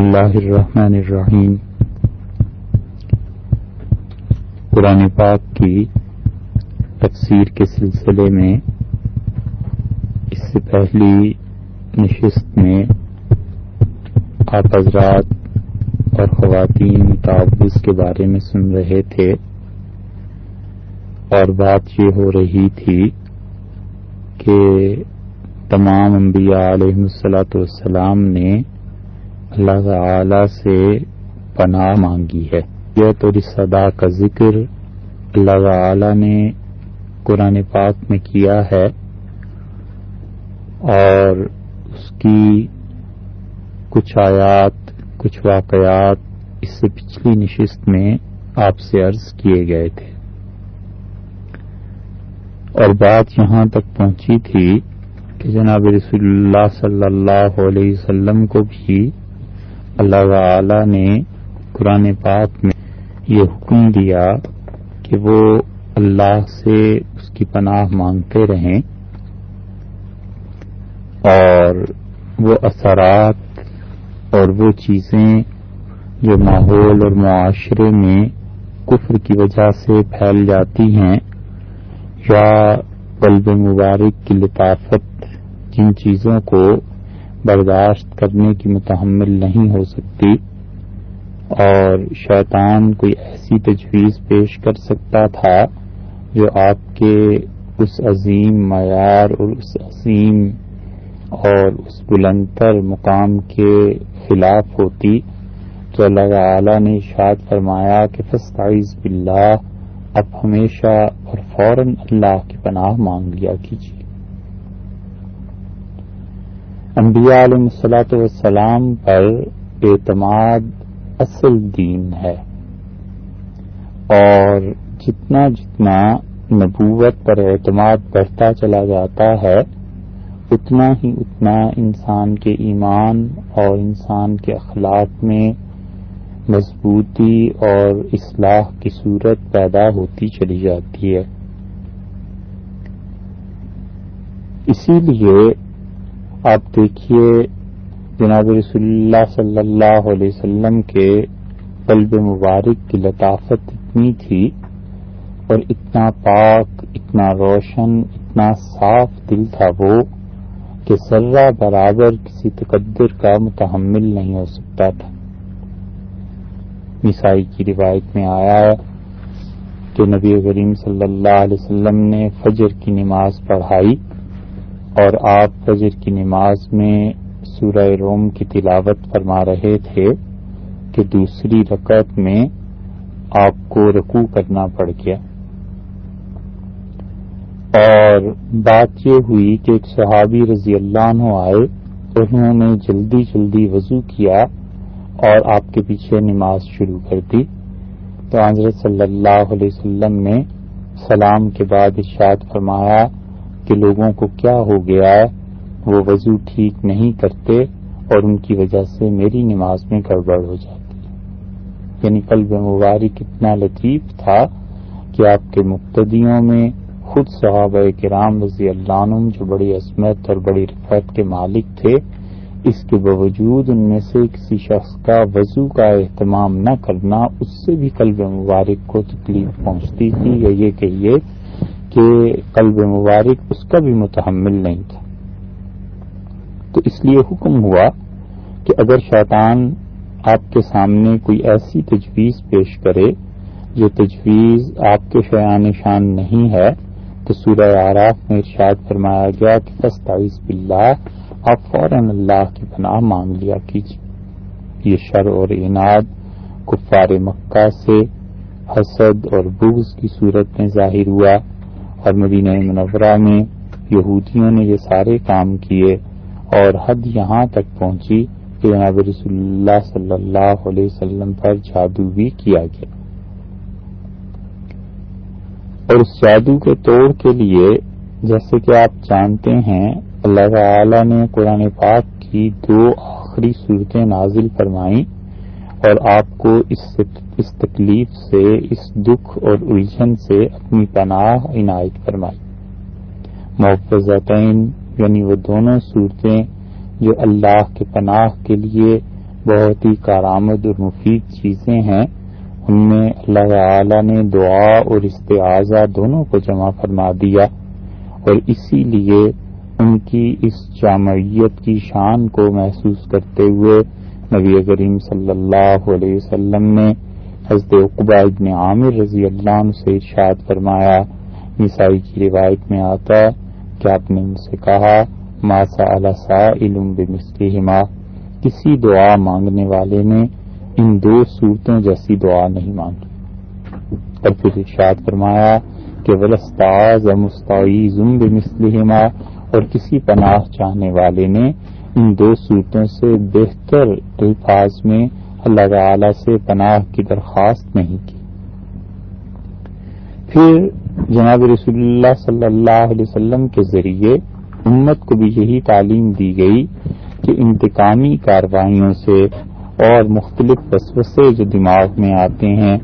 اللہ الرحمن الرحیم۔ قرآن پاک کی تفسیر کے سلسلے میں اس سے پہلی نشست میں آپ حضرات اور خواتین تعوض کے بارے میں سن رہے تھے اور بات یہ ہو رہی تھی کہ تمام انبیاء علیہ السلاۃ والسلام نے اللہ تعالی سے پناہ مانگی ہے۔ یہ تو صدا کا ذکر اللہ تعالی نے قرآن پاک میں کیا ہے اور اس کی کچھ آیات، کچھ واقعات اس سے پچھلی نشست میں آپ سے عرض کیے گئے تھے۔ اور بات یہاں تک پہنچی تھی کہ جناب رسول اللہ صلی اللہ علیہ وسلم کو بھی اللہ تعالی نے قرآن پاک میں یہ حکم دیا کہ وہ اللہ سے اس کی پناہ مانگتے رہیں اور وہ اثرات اور وہ چیزیں جو ماحول اور معاشرے میں کفر کی وجہ سے پھیل جاتی ہیں یا قلب مبارک کی لطافت جن چیزوں کو برداشت کرنے کی متحمل نہیں ہو سکتی اور شیطان کوئی ایسی تجویز پیش کر سکتا تھا جو آپ کے اس عظیم معیار اور اس عظیم اور اس بلندر مقام کے خلاف ہوتی تو اللہ تعالی نے اشاد فرمایا کہ فسطائز باللہ اب ہمیشہ اور فوراً اللہ کی پناہ مانگ لیا کیجیے۔ انبیاء علیہ السلاۃ والسلام پر اعتماد اصل دین ہے۔ اور جتنا جتنا نبوت پر اعتماد بڑھتا چلا جاتا ہے، اتنا ہی اتنا انسان کے ایمان اور انسان کے اخلاق میں مضبوطی اور اصلاح کی صورت پیدا ہوتی چلی جاتی ہے۔ اسی لیے آپ دیکھیے جناب رسول اللہ صلی اللہ علیہ وسلم کے قلب مبارک کی لطافت اتنی تھی اور اتنا پاک، اتنا روشن، اتنا صاف دل تھا وہ کہ ذرہ برابر کسی تقدر کا متحمل نہیں ہو سکتا تھا۔ نسائی کی روایت میں آیا ہے کہ نبی کریم صلی اللہ علیہ وسلم نے فجر کی نماز پڑھائی۔ اور آپ فجر کی نماز میں سورہ روم کی تلاوت فرما رہے تھے کہ دوسری رکعت میں آپ کو رکوع کرنا پڑ گیا۔ اور بات یہ ہوئی کہ ایک صحابی رضی اللہ عنہ آئے، انہوں نے جلدی جلدی وضو کیا اور آپ کے پیچھے نماز شروع کر دی۔ تو حضرت صلی اللہ علیہ وسلم نے سلام کے بعد ارشاد فرمایا کہ لوگوں کو کیا ہو گیا ہے وہ وضو ٹھیک نہیں کرتے اور ان کی وجہ سے میری نماز میں گڑبڑ ہو جاتی۔ یعنی قلب مبارک اتنا لطیف تھا کہ آپ کے مقتدیوں میں خود صحابہ کرام رضی اللہ عنہ جو بڑی عصمت اور بڑی رفت کے مالک تھے، اس کے باوجود ان میں سے کسی شخص کا وضو کا اہتمام نہ کرنا اس سے بھی قلب مبارک کو تکلیف پہنچتی تھی یا یہ کہیے کہ قلب مبارک اس کا بھی متحمل نہیں تھا۔ تو اس لیے حکم ہوا کہ اگر شیطان آپ کے سامنے کوئی ایسی تجویز پیش کرے جو تجویز آپ کے شیان شان نہیں ہے، تو سورہ آراف میں ارشاد فرمایا گیا کہ فسطائز باللہ، آپ فوراً اللہ کی پناہ مانگ لیا کیجیے یہ شر اور انعد کفار مکہ سے حسد اور بغض کی صورت میں ظاہر ہوا۔ اور مدینہ منورہ میں یہودیوں نے یہ سارے کام کیے اور حد یہاں تک پہنچی کہ جناب رسول اللہ صلی اللہ علیہ وسلم پر جادو بھی کیا گیا۔ اور اس جادو کے توڑ کے لیے جیسے کہ آپ جانتے ہیں، اللہ تعالی نے قرآن پاک کی دو آخری صورتیں نازل فرمائیں۔ اور آپ کو اس اس تکلیف سے، اس دکھ اور الجھن سے اپنی پناہ عنایت فرمائی محفظتین یعنی وہ دونوں صورتیں جو اللہ کے پناہ کے لیے بہت ہی کارآمد اور مفید چیزیں ہیں، ان میں اللہ تعالی نے دعا اور استعاضہ دونوں کو جمع فرما دیا اور اسی لیے ان کی اس جامعیت کی شان کو محسوس کرتے ہوئے نبی کریم صلی اللہ علیہ وسلم نے حضرت اقبا ابن عامر رضی اللہ عنہ سے ارشاد فرمایا عیسائی کی روایت میں آتا ہے کہ آپ نے ان سے کہا ماسا سا علم کسی دعا مانگنے والے نے ان دو صورتوں جیسی دعا نہیں مانگی۔ اور پھر ارشاد فرمایا کہ ولستاز مستعیز بمسلحما اور کسی پناہ چاہنے والے نے ان دو صورتوں سے بہتر الفاظ میں اللہ تعالی سے پناہ کی درخواست نہیں کی۔ پھر جناب رسول اللہ صلی اللہ علیہ وسلم کے ذریعے امت کو بھی یہی تعلیم دی گئی کہ انتقامی کاروائیوں سے اور مختلف وسوسے جو دماغ میں آتے ہیں،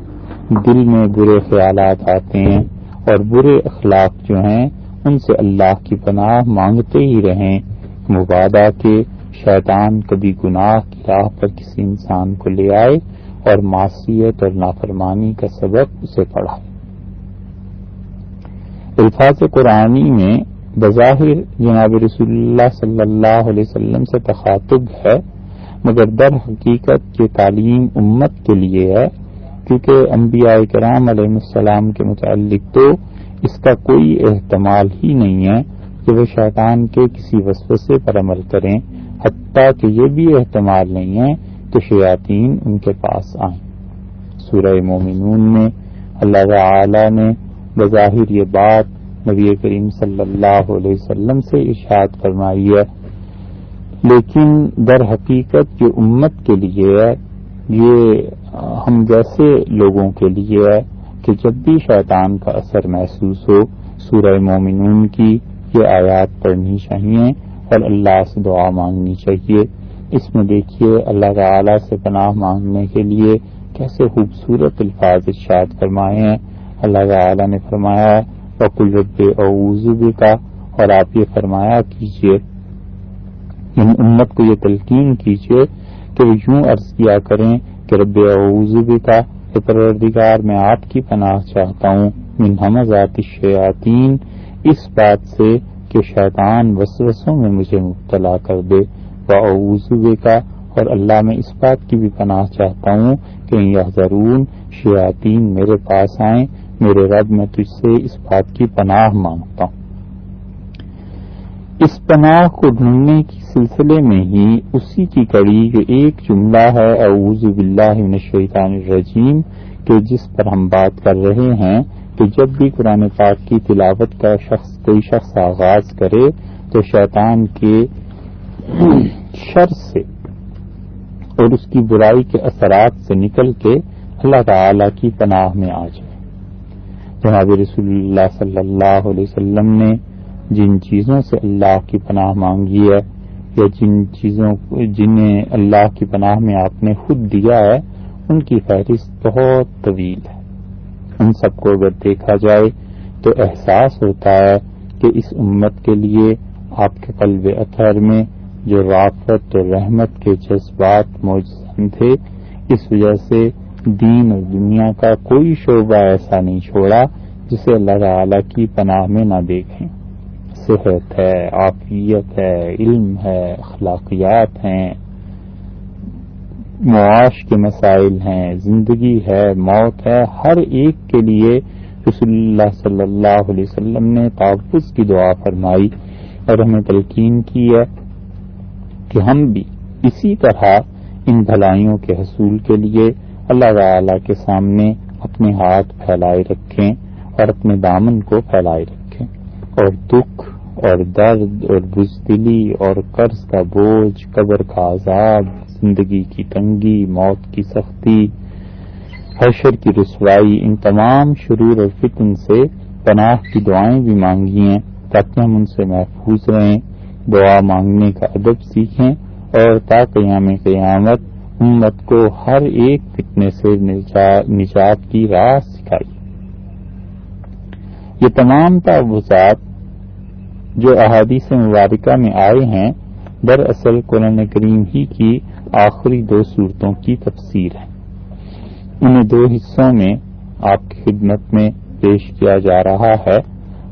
دل میں برے خیالات آتے ہیں اور برے اخلاق جو ہیں، ان سے اللہ کی پناہ مانگتے ہی رہیں۔ مبادہ کے شیطان کبھی گناہ کی راہ پر کسی انسان کو لے آئے اور معصیت اور نافرمانی کا سبب اسے پڑھائے۔ الفاظ قرآنی میں بظاہر جناب رسول اللہ صلی اللہ علیہ وسلم سے تخاطب ہے، مگر در حقیقت یہ تعلیم امت کے لیے ہے، کیونکہ انبیاء کرام علیہ السلام کے متعلق تو اس کا کوئی احتمال ہی نہیں ہے۔ کہ وہ شیطان کے کسی وسوسے پر عمل کریں، حتیٰ کہ یہ بھی احتمال نہیں ہے کہ شیاطین ان کے پاس آئیں۔ سورہ مومنون میں اللہ تعالی نے بظاہر یہ بات نبی کریم صلی اللہ علیہ وسلم سے ارشاد فرمائی ہے۔ لیکن در حقیقت جو امت کے لیے ہے، یہ ہم جیسے لوگوں کے لیے ہے کہ جب بھی شیطان کا اثر محسوس ہو، سورہ مومنون کی یہ آیات پڑھنی چاہیے اور اللہ سے دعا مانگنی چاہیے۔ اس میں دیکھیے اللہ تعالی سے پناہ مانگنے کے لیے کیسے خوبصورت الفاظ ارشاد فرمائے ہیں۔ اللہ تعالی نے فرمایا بکل رب اوزب کا اور آپ یہ فرمایا کیجیے ان یعنی امت کو یہ تلقین کیجیے کہ وہ یوں عرض کیا کریں کہ رب اوزب کا پروردگار، میں آپ کی پناہ چاہتا ہوں۔ من حمزات الشیاطین اس بات سے کہ شیطان وسوسوں میں مجھے مبتلا کر دے۔ و کا اور اللہ میں اس بات کی بھی پناہ چاہتا ہوں کہ یہ ضرور شیاطین میرے پاس آئیں، میرے رب میں تجھ سے اس بات کی پناہ مانگتا ہوں۔ اس پناہ کو ڈھونڈنے کے سلسلے میں ہی اسی کی کڑی جو ایک جملہ ہے، اعوذ باللہ من الشیطان الرجیم، کہ جس پر ہم بات کر رہے ہیں کہ جب بھی قرآن پاک کی تلاوت کا شخص کوئی شخص آغاز کرے تو شیطان کے شر سے اور اس کی برائی کے اثرات سے نکل کے اللہ تعالی کی پناہ میں آ جائے۔ جناب رسول اللہ صلی اللہ علیہ وسلم نے جن چیزوں سے اللہ کی پناہ مانگی ہے یا جن چیزوں جنہیں اللہ کی پناہ میں آپ نے خود دیا ہے، ان کی فہرست بہت طویل ہے۔ ان سب کو اگر دیکھا جائے تو احساس ہوتا ہے کہ اس امت کے لیے آپ کے قلب اطہر میں جو رافت اور رحمت کے جذبات موجود تھے، اس وجہ سے دین اور دنیا کا کوئی شعبہ ایسا نہیں چھوڑا جسے اللہ تعالی کی پناہ میں نہ دیکھیں۔ صحت ہے، عافیت ہے، علم ہے، اخلاقیات ہیں۔ معاش کے مسائل ہیں، زندگی ہے، موت ہے، ہر ایک کے لیے رسول اللہ صلی اللہ علیہ وسلم نے تحفظ کی دعا فرمائی اور ہمیں تلقین کی ہے کہ ہم بھی اسی طرح ان بھلائیوں کے حصول کے لیے اللہ تعالی کے سامنے اپنے ہاتھ پھیلائے رکھیں اور اپنے دامن کو پھیلائے رکھیں اور دکھ اور درد اور بزدلی اور قرض کا بوجھ، قبر کا عذاب، زندگی کی تنگی، موت کی سختی، حشر کی رسوائی، ان تمام شرور اور فتن سے پناہ کی دعائیں بھی مانگی ہیں تاکہ ہم ان سے محفوظ رہیں۔ دعا مانگنے کا ادب سیکھیں اور تا قیام قیامت امت کو ہر ایک فتنے سے نجات کی راہ سکھائی یہ تمام تعوضات جو احادیث مبارکہ میں آئے ہیں، دراصل قرآن کریم ہی کی آخری دو صورتوں کی تفسیر ہے۔ انہیں دو حصوں میں آپ کی خدمت میں پیش کیا جا رہا ہے۔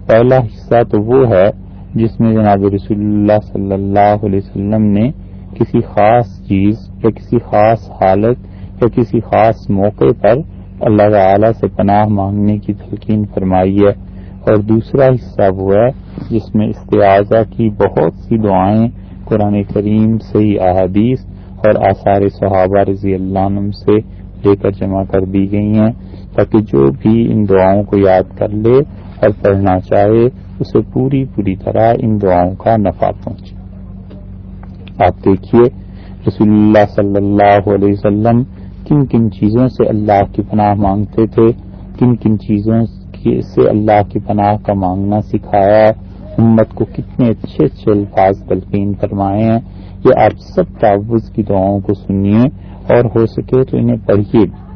پہلا حصہ تو وہ ہے جس میں جناب رسول اللہ صلی اللہ علیہ وسلم نے کسی خاص چیز یا کسی خاص حالت یا کسی خاص موقع پر اللہ تعالی سے پناہ مانگنے کی تلقین فرمائی ہے۔ اور دوسرا حصہ وہ ہے جس میں استعاضہ کی بہت سی دعائیں قرآن کریم سے ہی احادیث اور آثار صحابہ رضی اللہ عنہ سے لے کر جمع کر دی گئی ہیں تاکہ جو بھی ان دعاؤں کو یاد کر لے اور پڑھنا چاہے، اسے پوری پوری طرح ان دعاؤں کا نفع پہنچے۔ آپ دیکھیے، رسول اللہ صلی اللہ علیہ وسلم کن کن چیزوں سے اللہ کی پناہ مانگتے تھے، کن کن چیزوں سے اللہ کی پناہ کا مانگنا سکھایا امت کو کتنے اچھے اچھے الفاظ تلقین فرمائے ہیں۔ یہ آپ سب تعوض کی دعاؤں کو سنیے اور ہو سکے تو انہیں پڑھیے۔ بھی